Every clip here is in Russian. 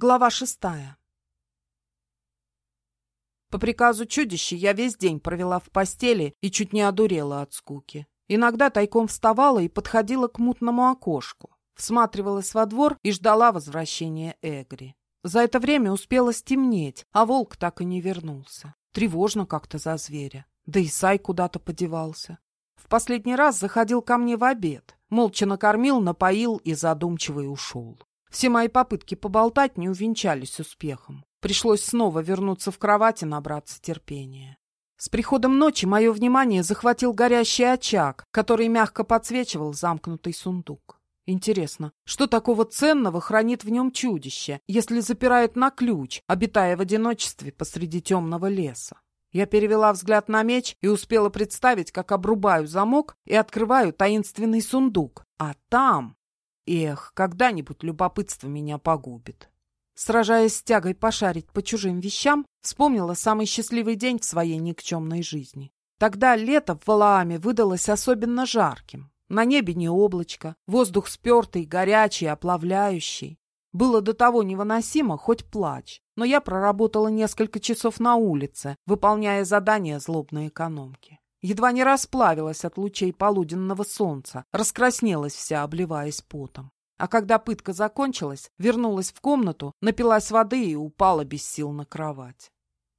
Глава шестая. По приказу чудища я весь день провела в постели и чуть не одурела от скуки. Иногда тайком вставала и подходила к мутному окошку, всматривалась во двор и ждала возвращения Эгри. За это время успело стемнеть, а волк так и не вернулся. Тревожно как-то за зверя. Да и Сай куда-то подевался. В последний раз заходил ко мне в обед. Молча накормил, напоил и задумчиво ушел. Все мои попытки поболтать не увенчались успехом. Пришлось снова вернуться в кровать и набраться терпения. С приходом ночи мое внимание захватил горящий очаг, который мягко подсвечивал замкнутый сундук. Интересно, что такого ценного хранит в нем чудище, если запирает на ключ, обитая в одиночестве посреди темного леса? Я перевела взгляд на меч и успела представить, как обрубаю замок и открываю таинственный сундук. А там Эх, когда-нибудь любопытство меня погубит. Сражаясь с тягой пошарить по чужим вещам, вспомнила самый счастливый день в своей никчемной жизни. Тогда лето в Валааме выдалось особенно жарким. На небе не облачко, воздух спертый, горячий, оплавляющий. Было до того невыносимо, хоть плачь. Но я проработала несколько часов на улице, выполняя задания злобной экономки. Едва не расплавилась от лучей полуденного солнца, раскраснелась вся, обливаясь потом. А когда пытка закончилась, вернулась в комнату, напилась воды и упала без сил на кровать.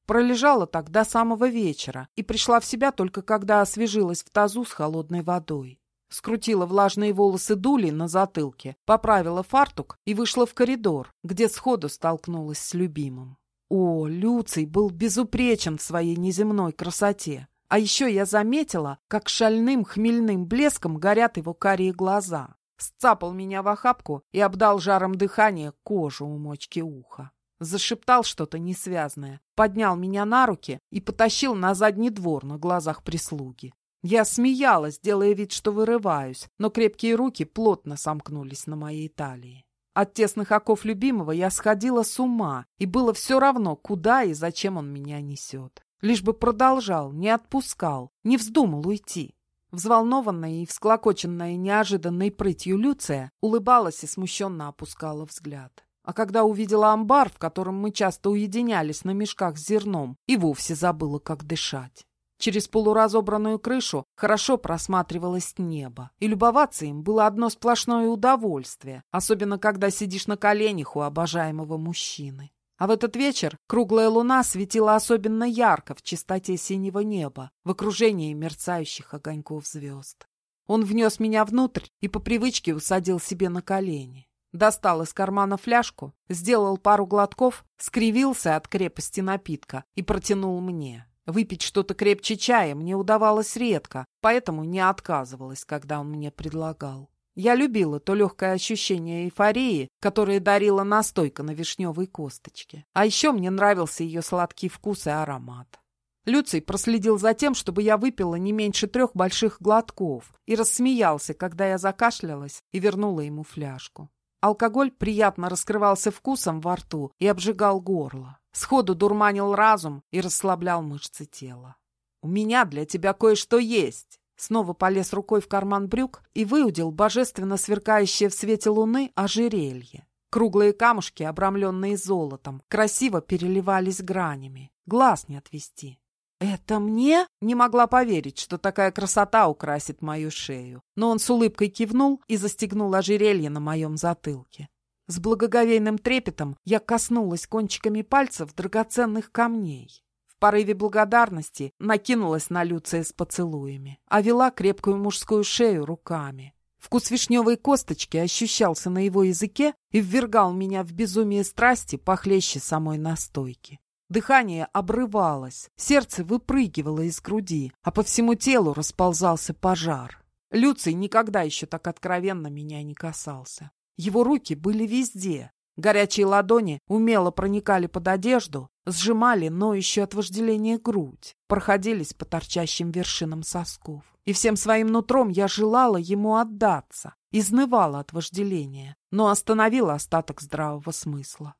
Пролежала так до самого вечера и пришла в себя только когда освежилась в тазу с холодной водой. Скрутила влажные волосы дули на затылке, поправила фартук и вышла в коридор, где сходу столкнулась с любимым. О, Люций был безупречен в своей неземной красоте. А еще я заметила, как шальным хмельным блеском горят его карие глаза. Сцапал меня в охапку и обдал жаром дыхания кожу у мочки уха. Зашептал что-то несвязное, поднял меня на руки и потащил на задний двор на глазах прислуги. Я смеялась, делая вид, что вырываюсь, но крепкие руки плотно сомкнулись на моей талии. От тесных оков любимого я сходила с ума, и было все равно, куда и зачем он меня несет. Лишь бы продолжал, не отпускал, не вздумал уйти. Взволнованная и всклокоченная неожиданной прытью Люция улыбалась и смущенно опускала взгляд. А когда увидела амбар, в котором мы часто уединялись на мешках с зерном, и вовсе забыла, как дышать. Через полуразобранную крышу хорошо просматривалось небо, и любоваться им было одно сплошное удовольствие, особенно когда сидишь на коленях у обожаемого мужчины. А в этот вечер круглая луна светила особенно ярко в чистоте синего неба, в окружении мерцающих огоньков звезд. Он внес меня внутрь и по привычке усадил себе на колени. Достал из кармана фляжку, сделал пару глотков, скривился от крепости напитка и протянул мне. Выпить что-то крепче чая мне удавалось редко, поэтому не отказывалась, когда он мне предлагал. Я любила то легкое ощущение эйфории, которое дарила настойка на вишневой косточке. А еще мне нравился ее сладкий вкус и аромат. Люций проследил за тем, чтобы я выпила не меньше трех больших глотков и рассмеялся, когда я закашлялась и вернула ему фляжку. Алкоголь приятно раскрывался вкусом во рту и обжигал горло. Сходу дурманил разум и расслаблял мышцы тела. «У меня для тебя кое-что есть!» Снова полез рукой в карман брюк и выудил божественно сверкающее в свете луны ожерелье. Круглые камушки, обрамленные золотом, красиво переливались гранями. Глаз не отвести. «Это мне?» Не могла поверить, что такая красота украсит мою шею. Но он с улыбкой кивнул и застегнул ожерелье на моем затылке. С благоговейным трепетом я коснулась кончиками пальцев драгоценных камней порыве благодарности накинулась на Люция с поцелуями, а вела крепкую мужскую шею руками. Вкус вишневой косточки ощущался на его языке и ввергал меня в безумие страсти похлеще самой настойки. Дыхание обрывалось, сердце выпрыгивало из груди, а по всему телу расползался пожар. Люций никогда еще так откровенно меня не касался. Его руки были везде, Горячие ладони умело проникали под одежду, сжимали ноющую от вожделения грудь, проходились по торчащим вершинам сосков. И всем своим нутром я желала ему отдаться, изнывала от вожделения, но остановила остаток здравого смысла.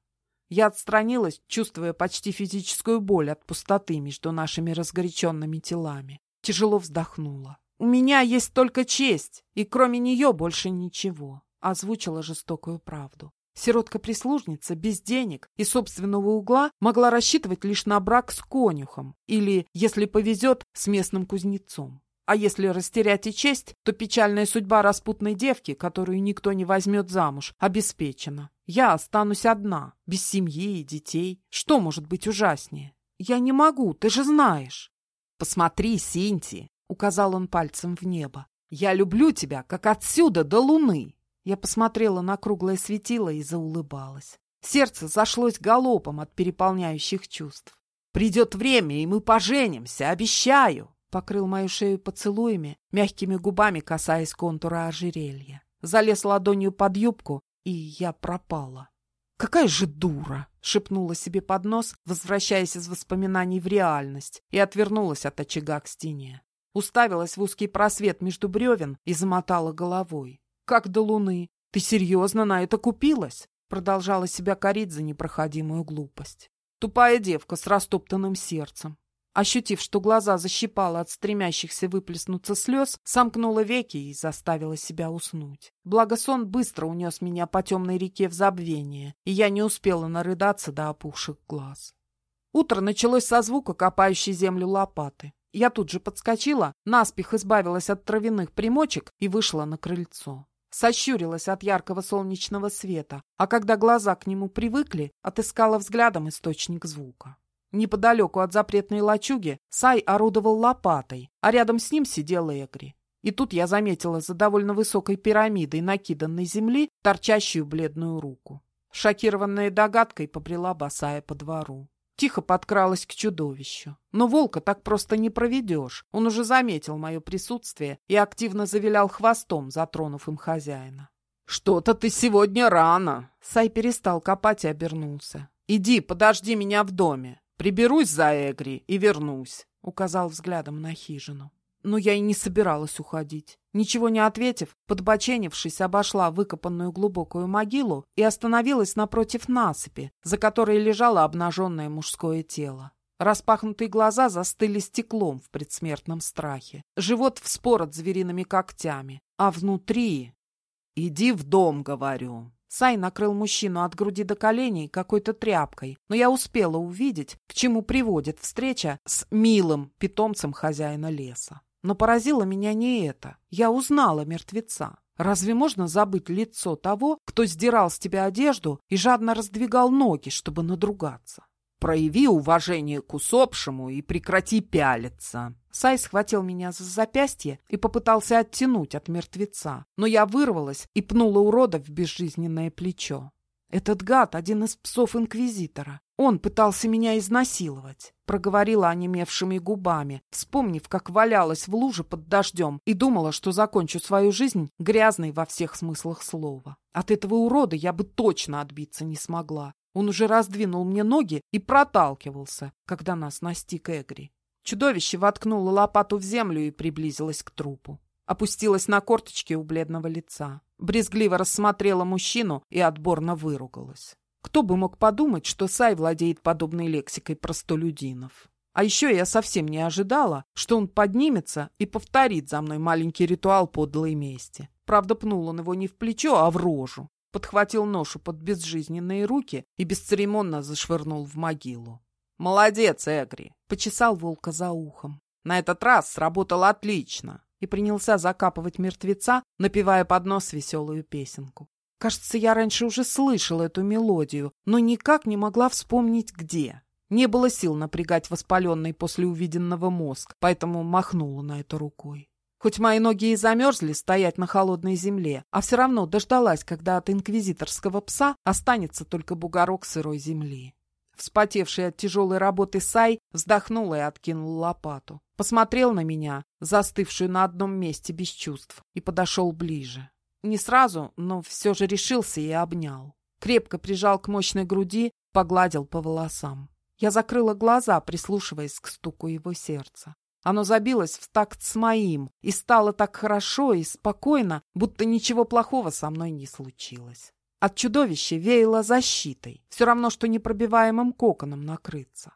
Я отстранилась, чувствуя почти физическую боль от пустоты между нашими разгоряченными телами. Тяжело вздохнула. «У меня есть только честь, и кроме нее больше ничего», — озвучила жестокую правду. Сиротка-прислужница без денег и собственного угла могла рассчитывать лишь на брак с конюхом или, если повезет, с местным кузнецом. А если растерять и честь, то печальная судьба распутной девки, которую никто не возьмет замуж, обеспечена. Я останусь одна, без семьи и детей. Что может быть ужаснее? Я не могу, ты же знаешь. Посмотри, Синти, указал он пальцем в небо. Я люблю тебя, как отсюда до луны. Я посмотрела на круглое светило и заулыбалась. Сердце зашлось галопом от переполняющих чувств. «Придет время, и мы поженимся, обещаю!» Покрыл мою шею поцелуями, мягкими губами касаясь контура ожерелья. Залез ладонью под юбку, и я пропала. «Какая же дура!» — шепнула себе под нос, возвращаясь из воспоминаний в реальность, и отвернулась от очага к стене. Уставилась в узкий просвет между бревен и замотала головой. «Как до луны! Ты серьезно на это купилась?» Продолжала себя корить за непроходимую глупость. Тупая девка с растоптанным сердцем. Ощутив, что глаза защипала от стремящихся выплеснуться слез, сомкнула веки и заставила себя уснуть. Благо сон быстро унес меня по темной реке в забвение, и я не успела нарыдаться до опухших глаз. Утро началось со звука копающей землю лопаты. Я тут же подскочила, наспех избавилась от травяных примочек и вышла на крыльцо. Сощурилась от яркого солнечного света, а когда глаза к нему привыкли, отыскала взглядом источник звука. Неподалеку от запретной лачуги Сай орудовал лопатой, а рядом с ним сидел Эгри. И тут я заметила за довольно высокой пирамидой накиданной земли торчащую бледную руку. Шокированная догадкой побрела босая по двору. Тихо подкралась к чудовищу. Но волка так просто не проведешь. Он уже заметил мое присутствие и активно завилял хвостом, затронув им хозяина. «Что-то ты сегодня рано!» Сай перестал копать и обернулся. «Иди, подожди меня в доме. Приберусь за Эгри и вернусь», — указал взглядом на хижину. Но я и не собиралась уходить. Ничего не ответив, подбоченившись, обошла выкопанную глубокую могилу и остановилась напротив насыпи, за которой лежало обнаженное мужское тело. Распахнутые глаза застыли стеклом в предсмертном страхе. Живот вспорот звериными когтями. А внутри... «Иди в дом», — говорю. Сай накрыл мужчину от груди до коленей какой-то тряпкой, но я успела увидеть, к чему приводит встреча с милым питомцем хозяина леса. Но поразило меня не это. Я узнала мертвеца. Разве можно забыть лицо того, кто сдирал с тебя одежду и жадно раздвигал ноги, чтобы надругаться? Прояви уважение к усопшему и прекрати пялиться. Сай схватил меня за запястье и попытался оттянуть от мертвеца, но я вырвалась и пнула урода в безжизненное плечо. «Этот гад — один из псов Инквизитора. Он пытался меня изнасиловать», — проговорила онемевшими губами, вспомнив, как валялась в луже под дождем и думала, что закончу свою жизнь грязной во всех смыслах слова. От этого урода я бы точно отбиться не смогла. Он уже раздвинул мне ноги и проталкивался, когда нас настиг Эгри. Чудовище воткнуло лопату в землю и приблизилось к трупу. Опустилась на корточки у бледного лица брезгливо рассмотрела мужчину и отборно выругалась. Кто бы мог подумать, что Сай владеет подобной лексикой простолюдинов. А еще я совсем не ожидала, что он поднимется и повторит за мной маленький ритуал подлой мести. Правда, пнул он его не в плечо, а в рожу. Подхватил ношу под безжизненные руки и бесцеремонно зашвырнул в могилу. «Молодец, Эгри!» — почесал волка за ухом. «На этот раз сработало отлично и принялся закапывать мертвеца, напевая под нос веселую песенку. Кажется, я раньше уже слышала эту мелодию, но никак не могла вспомнить, где. Не было сил напрягать воспаленный после увиденного мозг, поэтому махнула на это рукой. Хоть мои ноги и замерзли стоять на холодной земле, а все равно дождалась, когда от инквизиторского пса останется только бугорок сырой земли. Вспотевший от тяжелой работы Сай вздохнул и откинул лопату. Посмотрел на меня, застывшую на одном месте без чувств, и подошел ближе. Не сразу, но все же решился и обнял. Крепко прижал к мощной груди, погладил по волосам. Я закрыла глаза, прислушиваясь к стуку его сердца. Оно забилось в такт с моим и стало так хорошо и спокойно, будто ничего плохого со мной не случилось. От чудовища веяло защитой, все равно, что непробиваемым коконом накрыться.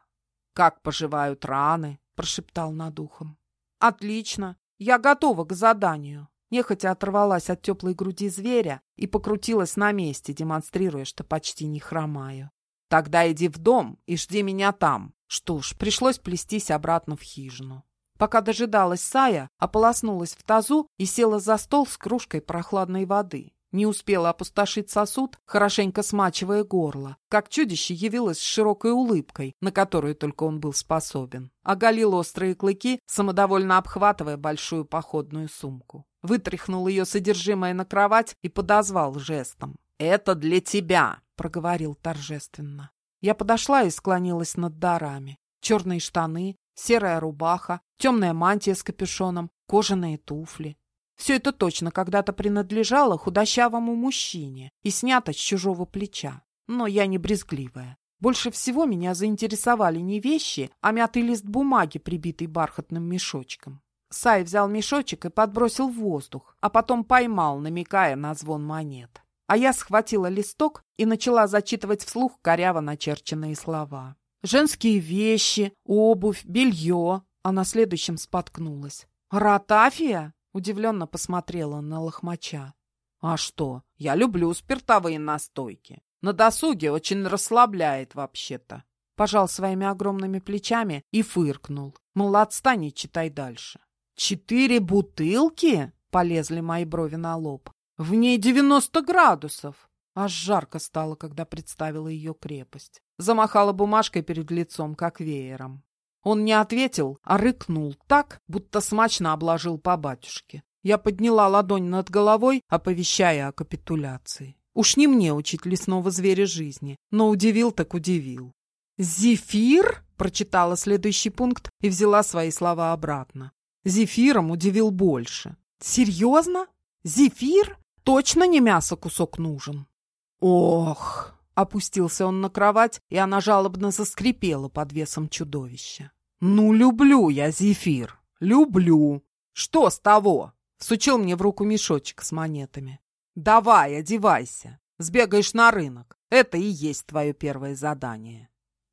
«Как поживают раны?» — прошептал над ухом. «Отлично, я готова к заданию». Нехотя оторвалась от теплой груди зверя и покрутилась на месте, демонстрируя, что почти не хромаю. «Тогда иди в дом и жди меня там». Что ж, пришлось плестись обратно в хижину. Пока дожидалась Сая, ополоснулась в тазу и села за стол с кружкой прохладной воды. Не успела опустошить сосуд, хорошенько смачивая горло, как чудище явилось с широкой улыбкой, на которую только он был способен. Оголил острые клыки, самодовольно обхватывая большую походную сумку. Вытряхнул ее содержимое на кровать и подозвал жестом. «Это для тебя!» — проговорил торжественно. Я подошла и склонилась над дарами. Черные штаны, серая рубаха, темная мантия с капюшоном, кожаные туфли. Все это точно когда-то принадлежало худощавому мужчине и снято с чужого плеча. Но я не брезгливая. Больше всего меня заинтересовали не вещи, а мятый лист бумаги, прибитый бархатным мешочком. Сай взял мешочек и подбросил в воздух, а потом поймал, намекая на звон монет. А я схватила листок и начала зачитывать вслух коряво начерченные слова. Женские вещи, обувь, белье. А на следующем споткнулась. «Ротафия?» Удивленно посмотрела на лохмача. «А что? Я люблю спиртовые настойки. На досуге очень расслабляет вообще-то». Пожал своими огромными плечами и фыркнул. Мол, отстань и читай дальше. «Четыре бутылки?» — полезли мои брови на лоб. «В ней девяносто градусов!» Аж жарко стало, когда представила ее крепость. Замахала бумажкой перед лицом, как веером. Он не ответил, а рыкнул так, будто смачно обложил по батюшке. Я подняла ладонь над головой, оповещая о капитуляции. Уж не мне учить лесного зверя жизни, но удивил так удивил. «Зефир?» — прочитала следующий пункт и взяла свои слова обратно. Зефиром удивил больше. «Серьезно? Зефир? Точно не мясо кусок нужен?» «Ох!» Опустился он на кровать, и она жалобно заскрипела под весом чудовища. «Ну, люблю я зефир! Люблю! Что с того?» Всучил мне в руку мешочек с монетами. «Давай, одевайся! Сбегаешь на рынок. Это и есть твое первое задание».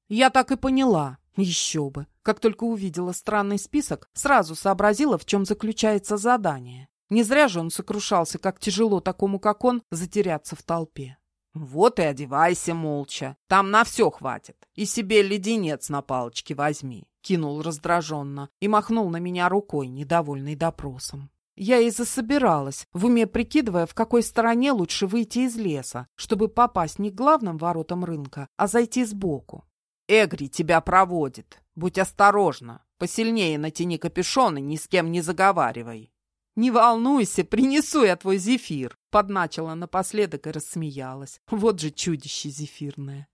Я так и поняла. Еще бы. Как только увидела странный список, сразу сообразила, в чем заключается задание. Не зря же он сокрушался, как тяжело такому, как он, затеряться в толпе. «Вот и одевайся молча. Там на все хватит. И себе леденец на палочке возьми», — кинул раздраженно и махнул на меня рукой, недовольный допросом. Я и засобиралась, в уме прикидывая, в какой стороне лучше выйти из леса, чтобы попасть не к главным воротам рынка, а зайти сбоку. «Эгри тебя проводит. Будь осторожна. Посильнее натяни капюшон и ни с кем не заговаривай». «Не волнуйся, принесу я твой зефир!» Подначила напоследок и рассмеялась. Вот же чудище зефирное.